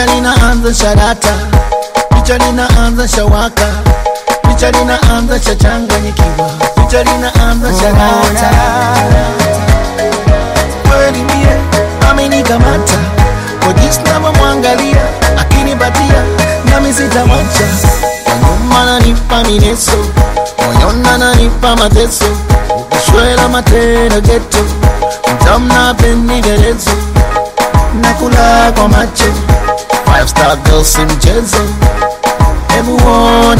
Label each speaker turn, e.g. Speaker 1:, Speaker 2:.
Speaker 1: linaanza sharata, picha linaanza shawaka, picha linaanza shachanganyikiwa, picha linaanza sharata. Kweli mie amenikamata kwa jinsi navyomwangalia, akinipatia nami sitamwacha. Nyuma nanipa mineso, moyoni nanipa mateso, ukishwela matendo geto, mtamna pendigelezo nakula kwa macho Five star girls in Jesus. Everyone